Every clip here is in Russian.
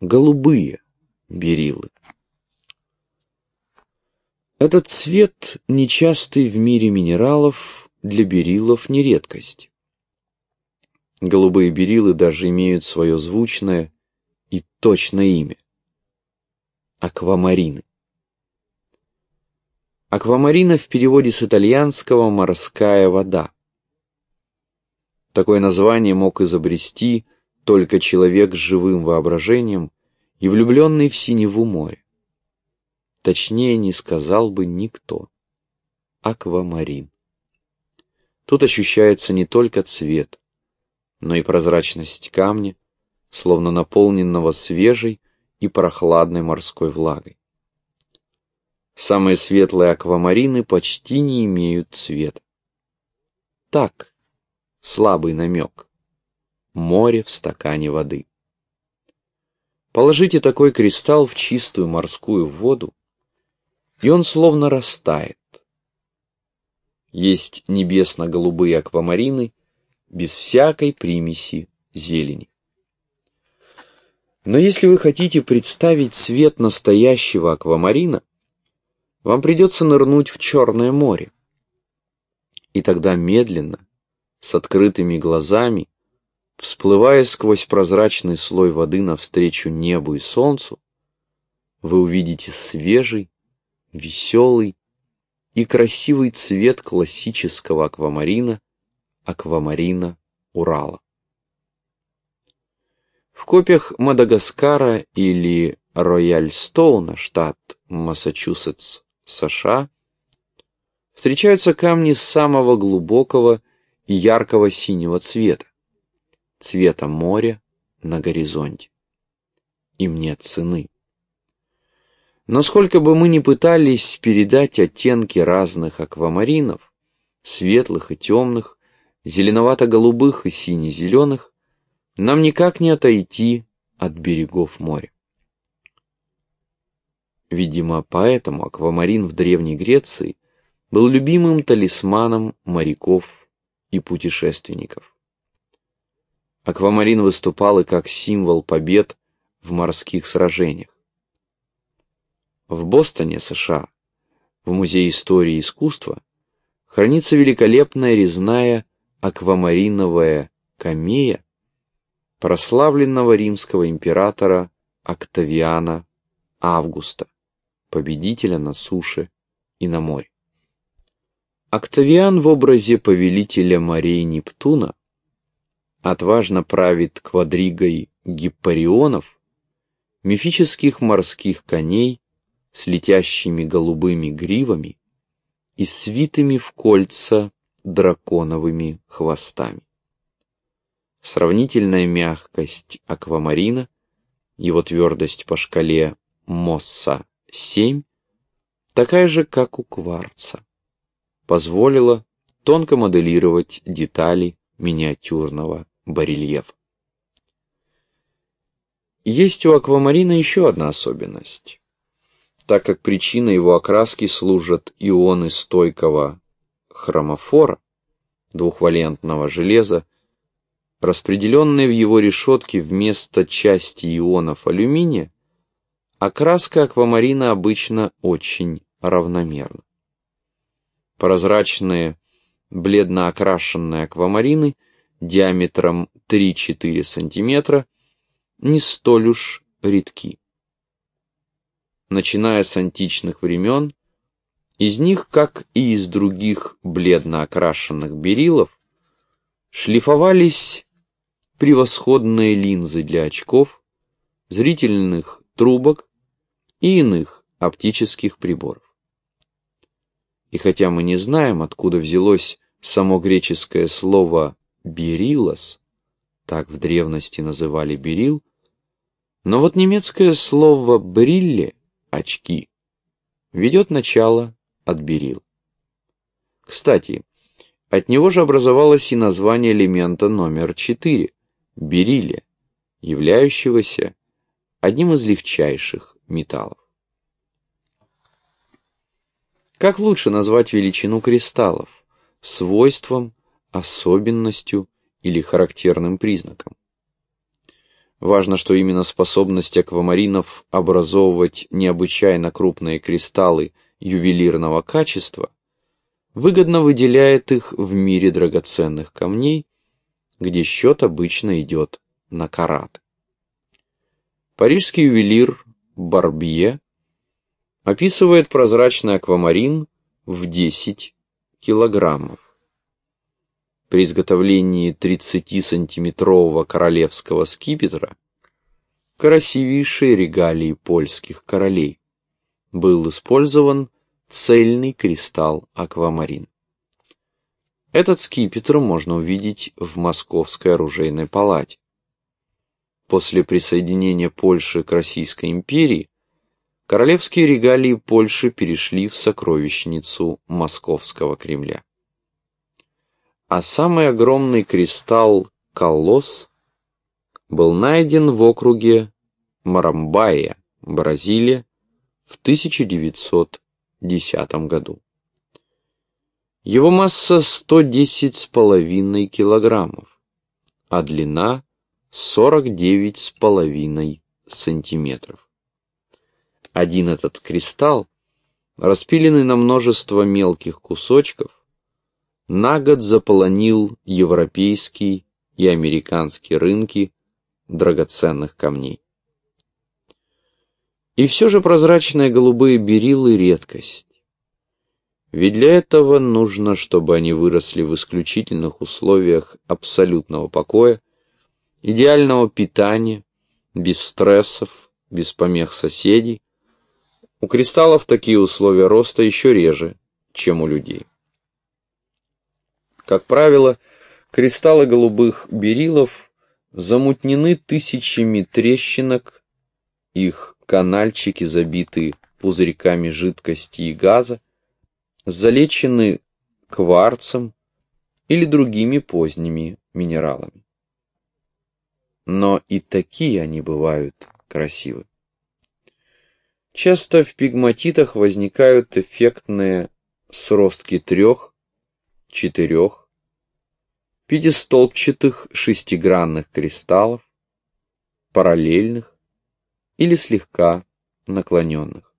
голубые бериллы. Этот цвет, нечастый в мире минералов, для бериллов не редкость. Голубые бериллы даже имеют свое звучное и точное имя – аквамарины. Аквамарина в переводе с итальянского «морская вода». Такое название мог изобрести только человек с живым воображением и влюбленный в синеву море. Точнее не сказал бы никто. Аквамарин. Тут ощущается не только цвет, но и прозрачность камня, словно наполненного свежей и прохладной морской влагой. Самые светлые аквамарины почти не имеют цвета. Так, слабый намек. Море в стакане воды. Положите такой кристалл в чистую морскую воду, и он словно растает. Есть небесно-голубые аквамарины без всякой примеси зелени. Но если вы хотите представить цвет настоящего аквамарина, вам придется нырнуть в Черное море. И тогда медленно, с открытыми глазами, всплывая сквозь прозрачный слой воды навстречу небу и солнцу, вы увидите свежий, веселый и красивый цвет классического аквамарина, аквамарина Урала. В копиях Мадагаскара или Рояльстоуна, штат Массачусетс, США, встречаются камни самого глубокого и яркого синего цвета, цвета моря на горизонте. Им нет цены. Но сколько бы мы ни пытались передать оттенки разных аквамаринов, светлых и темных, зеленовато-голубых и сине-зеленых, нам никак не отойти от берегов моря. Видимо, поэтому аквамарин в Древней Греции был любимым талисманом моряков и путешественников. Аквамарин выступал и как символ побед в морских сражениях. В Бостоне, США, в Музее истории и искусства, хранится великолепная резная аквамариновая камея прославленного римского императора Октавиана Августа победителя на суше и на море. Октавиан в образе повелителя морей Нептуна отважно правит квадригой гиппарионов, мифических морских коней с летящими голубыми гривами и свитыми в кольца драконовыми хвостами. Сравнительная мягкость аквамарина, его твердость по шкале Мосса 7, такая же, как у кварца, позволила тонко моделировать детали миниатюрного барельефа. Есть у аквамарина еще одна особенность. Так как причиной его окраски служат ионы стойкого хромофора, двухвалентного железа, распределенные в его решетке вместо части ионов алюминия, Окраска аквамарина обычно очень равномерна. Прозрачные, бледно окрашенные аквамарины диаметром 3-4 см не столь уж редки. Начиная с античных времен, из них, как и из других бледно окрашенных берилов, шлифовались превосходные линзы для очков, зрительных трубок и иных оптических приборов. И хотя мы не знаем, откуда взялось само греческое слово «берилос», так в древности называли берил, но вот немецкое слово «брилле» — очки ведет начало от берил. Кстати, от него же образовалось и название элемента номер 4 — бериллия, являющегося одним из легчайших металлов. Как лучше назвать величину кристаллов? Свойством, особенностью или характерным признаком? Важно, что именно способность аквамаринов образовывать необычайно крупные кристаллы ювелирного качества выгодно выделяет их в мире драгоценных камней, где счет обычно идет на карат. Парижский ювелир Барбье описывает прозрачный аквамарин в 10 килограммов. При изготовлении 30-сантиметрового королевского скипетра красивейшей регалии польских королей был использован цельный кристалл аквамарин. Этот скипетр можно увидеть в Московской оружейной палате. После присоединения Польши к Российской империи королевские регалии Польши перешли в сокровищницу Московского Кремля. А самый огромный кристалл Колосс был найден в округе Марамбайя, Бразилия, в 1910 году. Его масса 110,5 килограммов, а длина 49,5 сантиметров. Один этот кристалл, распиленный на множество мелких кусочков, на год заполонил европейский и американские рынки драгоценных камней. И все же прозрачные голубые берилы — редкость. Ведь для этого нужно, чтобы они выросли в исключительных условиях абсолютного покоя, идеального питания, без стрессов, без помех соседей. У кристаллов такие условия роста еще реже, чем у людей. Как правило, кристаллы голубых берилов замутнены тысячами трещинок, их канальчики забиты пузырьками жидкости и газа, залечены кварцем или другими поздними минералами. Но и такие они бывают красивы. Часто в пигматитах возникают эффектные сростки трех, четырех, пятистолбчатых шестигранных кристаллов, параллельных или слегка наклоненных.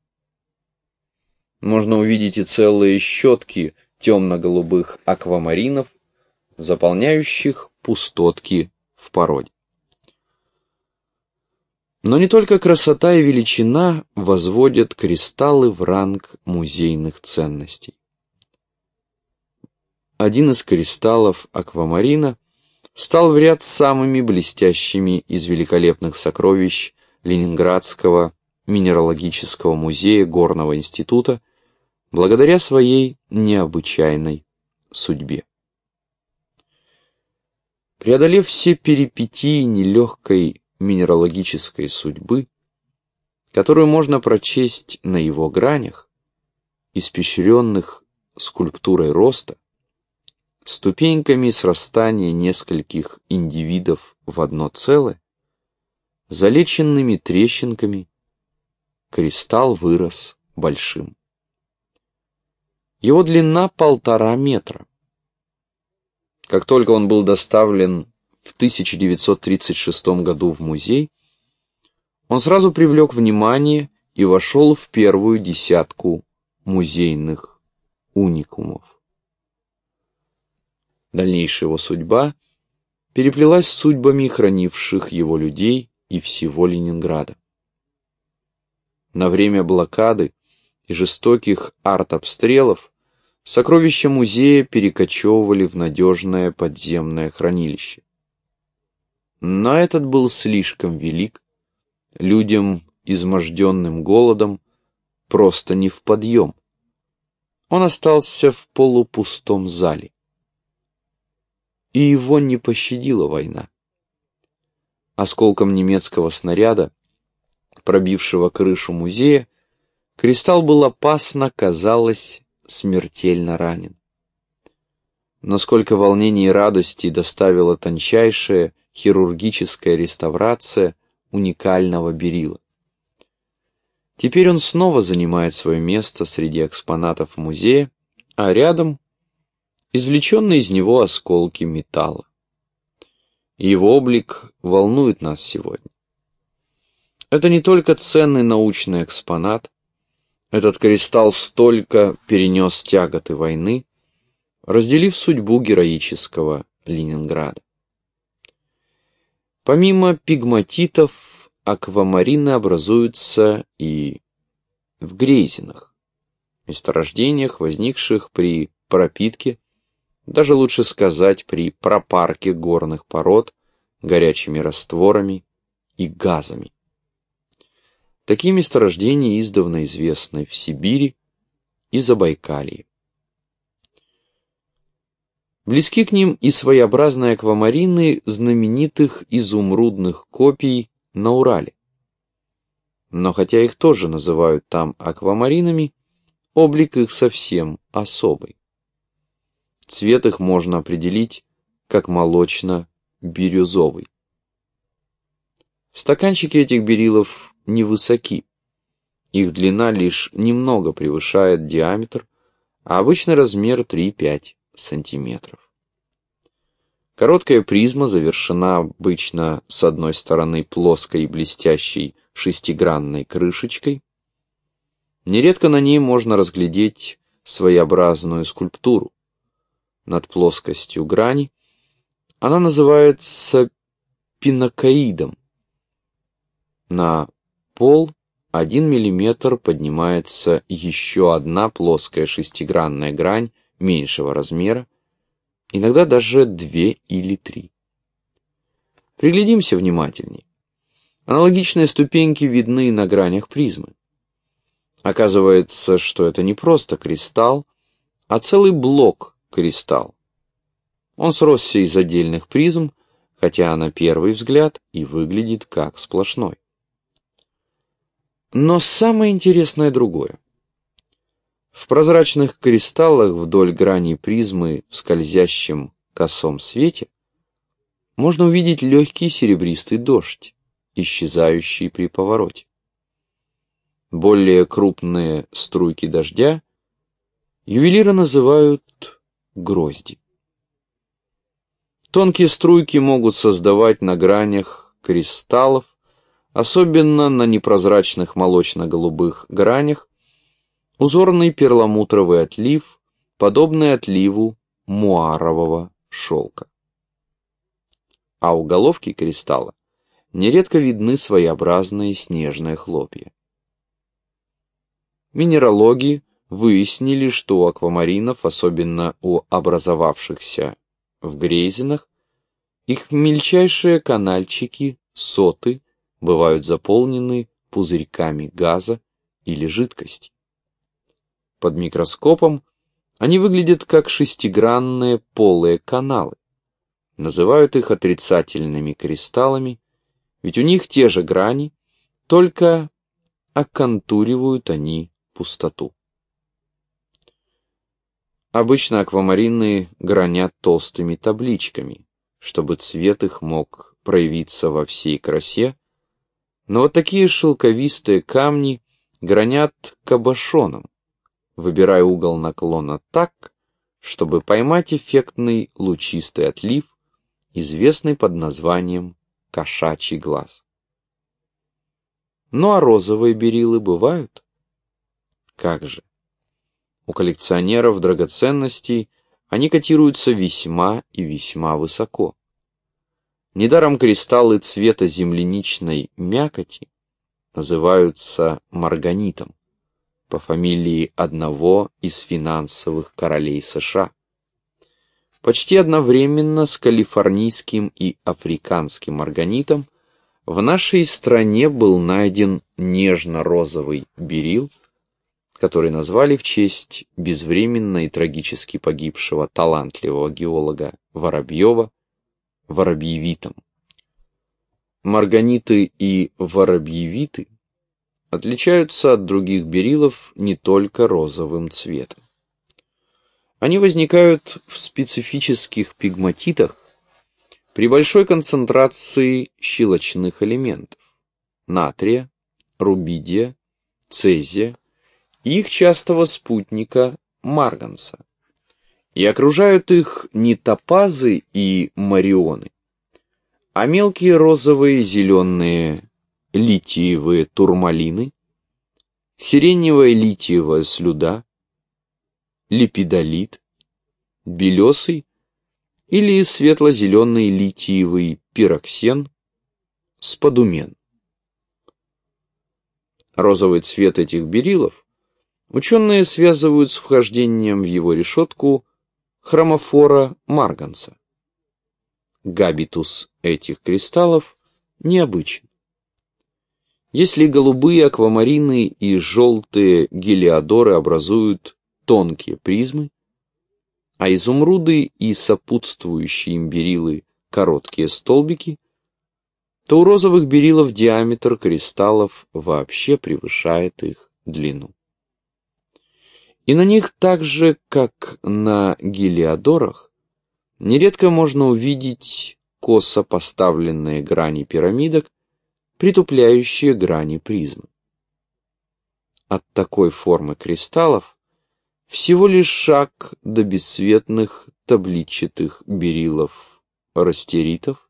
Можно увидеть и целые щетки темно-голубых аквамаринов, заполняющих пустотки в породе. Но не только красота и величина возводят кристаллы в ранг музейных ценностей один из кристаллов аквамарина стал в ряд самыми блестящими из великолепных сокровищ Ленинградского минералогического музея Горного института благодаря своей необычайной судьбе. Преодолев все перипетии нелегкой минералогической судьбы, которую можно прочесть на его гранях, испещренных скульптурой роста, ступеньками срастания нескольких индивидов в одно целое, залеченными трещинками, кристалл вырос большим. Его длина полтора метра. Как только он был доставлен в 1936 году в музей, он сразу привлек внимание и вошел в первую десятку музейных уникумов. Дальнейшая его судьба переплелась с судьбами хранивших его людей и всего Ленинграда. На время блокады и жестоких артобстрелов сокровища музея перекочевывали в надежное подземное хранилище. Но этот был слишком велик, людям, изможденным голодом, просто не в подъем. Он остался в полупустом зале и его не пощадила война. Осколком немецкого снаряда, пробившего крышу музея, кристалл был опасно, казалось, смертельно ранен. Но сколько волнений и радости доставила тончайшая хирургическая реставрация уникального берила. Теперь он снова занимает свое место среди экспонатов музея, а рядом извлеченные из него осколки металла. его облик волнует нас сегодня. Это не только ценный научный экспонат, этот кристалл столько перенес тяготы войны, разделив судьбу героического Ленинграда. Помимо пигматитов, аквамарины образуются и в грейзинах, месторождениях, возникших при пропитке, даже лучше сказать, при пропарке горных пород горячими растворами и газами. Такие месторождения издавна известны в Сибири и Забайкалье. Близки к ним и своеобразные аквамарины знаменитых изумрудных копий на Урале. Но хотя их тоже называют там аквамаринами, облик их совсем особый. Цвет их можно определить как молочно-бирюзовый. Стаканчики этих берилов невысоки. Их длина лишь немного превышает диаметр, а обычный размер 3-5 сантиметров. Короткая призма завершена обычно с одной стороны плоской блестящей шестигранной крышечкой. Нередко на ней можно разглядеть своеобразную скульптуру. Над плоскостью грани она называется пинокоидом. На пол 1 мм поднимается еще одна плоская шестигранная грань меньшего размера, иногда даже две или три. Приглядимся внимательней. Аналогичные ступеньки видны на гранях призмы. Оказывается, что это не просто кристалл, а целый блок кристалл. Он сросся из отдельных призм, хотя на первый взгляд и выглядит как сплошной. Но самое интересное другое. В прозрачных кристаллах вдоль грани призмы в скользящем косом свете можно увидеть легкий серебристый дождь, исчезающий при повороте. Более крупные струйки дождя ювелиры называют грозди. Тонкие струйки могут создавать на гранях кристаллов особенно на непрозрачных молочно-голубых гранях, узорный перламутровый отлив, подобный отливу муарового шелка. А у головки кристалла нередко видны своеобразные снежные хлопья. Минералоги выяснили, что у аквамаринов, особенно у образовавшихся в грейзинах, их мельчайшие канальчики, соты, бывают заполнены пузырьками газа или жидкости. Под микроскопом они выглядят как шестигранные полые каналы. Называют их отрицательными кристаллами, ведь у них те же грани, только оконтуривают они пустоту. Обычно аквамарины гранят толстыми табличками, чтобы цвет их мог проявиться во всей красе но вот такие шелковистые камни гранят кабошоном, выбирая угол наклона так, чтобы поймать эффектный лучистый отлив, известный под названием кошачий глаз. Ну а розовые берилы бывают? Как же? У коллекционеров драгоценностей они котируются весьма и весьма высоко. Недаром кристаллы цвета земляничной мякоти называются марганитом по фамилии одного из финансовых королей США. Почти одновременно с калифорнийским и африканским марганитом в нашей стране был найден нежно-розовый берил, который назвали в честь безвременно и трагически погибшего талантливого геолога Воробьева воробьевитом. Марганиты и воробьевиты отличаются от других берилов не только розовым цветом. Они возникают в специфических пигматитах при большой концентрации щелочных элементов – натрия, рубидия, цезия и их частого спутника – марганца и окружают их не топазы и марионы, а мелкие розовые зеленые литиевые турмалины, сиреневая литиевая слюда, липидолит, белесый или светло-зеленый литиевый пироксен, спадумен. Розовый цвет этих берилов ученые связывают с вхождением в его решетку хромофора марганца. Габитус этих кристаллов необычен. Если голубые аквамарины и желтые гелиодоры образуют тонкие призмы, а изумруды и сопутствующие им берилы короткие столбики, то у розовых берилов диаметр кристаллов вообще превышает их длину. И на них так же, как на гелиодорах, нередко можно увидеть косо поставленные грани пирамидок, притупляющие грани призмы. От такой формы кристаллов всего лишь шаг до бесцветных табличатых берилов растеритов,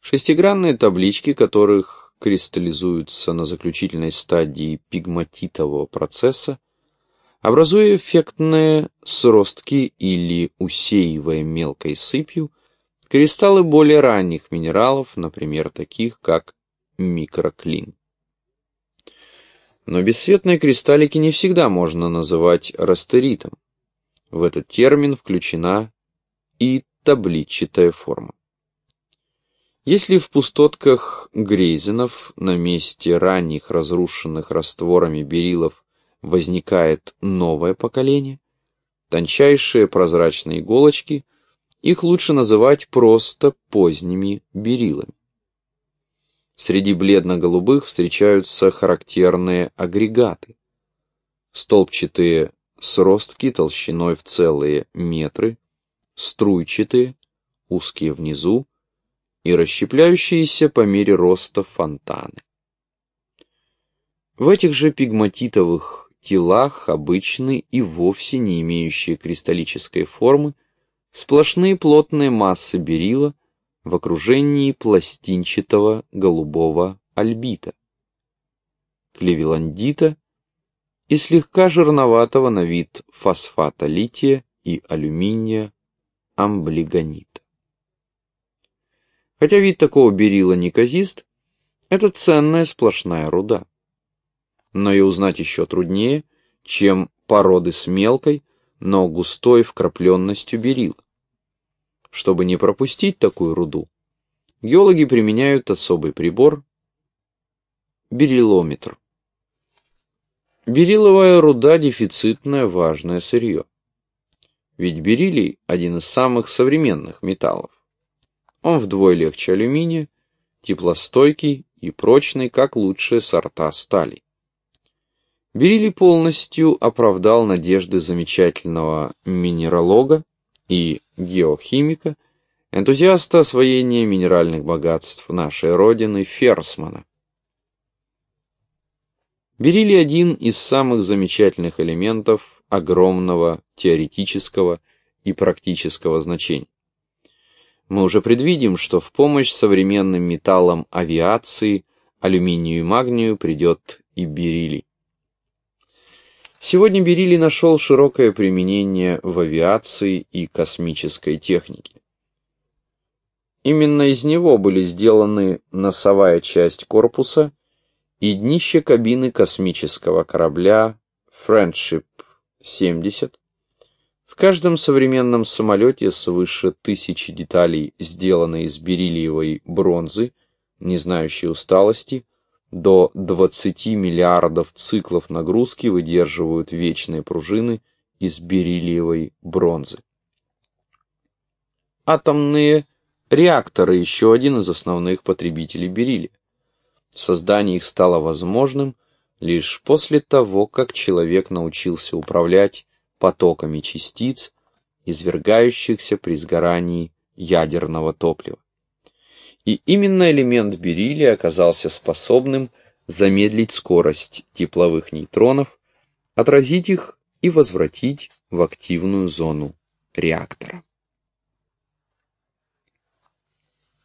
шестигранные таблички которых кристаллизуются на заключительной стадии пигматитового процесса, образуя эффектные сростки или усеивая мелкой сыпью кристаллы более ранних минералов, например, таких как микроклин. Но бесцветные кристаллики не всегда можно называть растеритом. В этот термин включена и табличатая форма. Если в пустотках Грейзенов на месте ранних разрушенных растворами берилов возникает новое поколение, тончайшие прозрачные иголочки, их лучше называть просто поздними берилами. Среди бледно-голубых встречаются характерные агрегаты. Столбчатые сростки толщиной в целые метры, струйчатые, узкие внизу и расщепляющиеся по мере роста фонтаны. В этих же пигматитовых телах обычны и вовсе не имеющие кристаллической формы сплошные плотные массы берила, в окружении пластинчатого голубого альбита, клевеландита и слегка жирноватого на вид фосфата лития и алюминия амблигонита. Хотя вид такого берила неказист, это ценная сплошная руда. Но и узнать еще труднее, чем породы с мелкой, но густой вкрапленностью берила. Чтобы не пропустить такую руду, геологи применяют особый прибор – бериллометр. Берилловая руда – дефицитное важное сырье. Ведь бериллий – один из самых современных металлов. Он вдвое легче алюминия, теплостойкий и прочный, как лучшие сорта стали. Бериллий полностью оправдал надежды замечательного минералога и геохимика, энтузиаста освоения минеральных богатств нашей Родины Ферсмана. Бериллий один из самых замечательных элементов огромного теоретического и практического значения. Мы уже предвидим, что в помощь современным металлам авиации, алюминию и магнию придет и бериллий. Сегодня бериллий нашел широкое применение в авиации и космической технике. Именно из него были сделаны носовая часть корпуса и днище кабины космического корабля Friendship 70. В каждом современном самолете свыше тысячи деталей сделаны из бериллиевой бронзы, не знающей усталости, до 20 миллиардов циклов нагрузки выдерживают вечные пружины из бериллиевой бронзы. Атомные реакторы – еще один из основных потребителей бериллия. Создание их стало возможным лишь после того, как человек научился управлять потоками частиц, извергающихся при сгорании ядерного топлива. И именно элемент бериллия оказался способным замедлить скорость тепловых нейтронов, отразить их и возвратить в активную зону реактора.